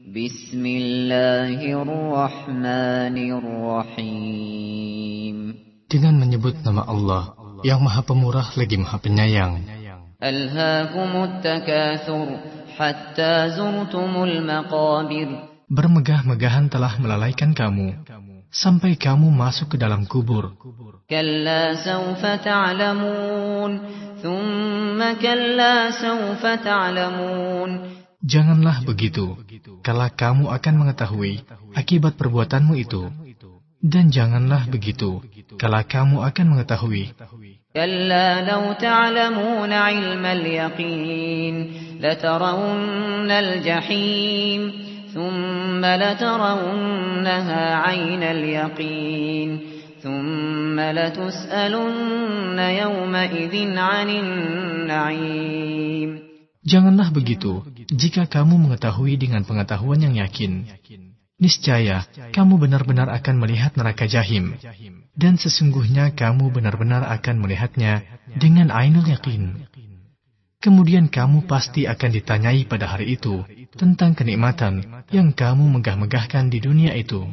Bismillahirrahmanirrahim. Dengan menyebut nama Allah yang Maha Pemurah lagi Maha Penyayang. Alhaakumut takatsur hatta zurtumul maqabir. Bermegah-megahan telah melalaikan kamu sampai kamu masuk ke dalam kubur. Kalla sawfa ta'lamun, thumma kalla sawfa ta'lamun. Janganlah begitu, kalau kamu akan mengetahui akibat perbuatanmu itu. Dan janganlah begitu, kalau kamu akan mengetahui. Kalla law ta'lamuna ilmal yaqin, jahim, thumma thumma na'im. Janganlah begitu jika kamu mengetahui dengan pengetahuan yang yakin. Niscaya kamu benar-benar akan melihat neraka jahim. Dan sesungguhnya kamu benar-benar akan melihatnya dengan ainul yakin. Kemudian kamu pasti akan ditanyai pada hari itu tentang kenikmatan yang kamu megah-megahkan di dunia itu.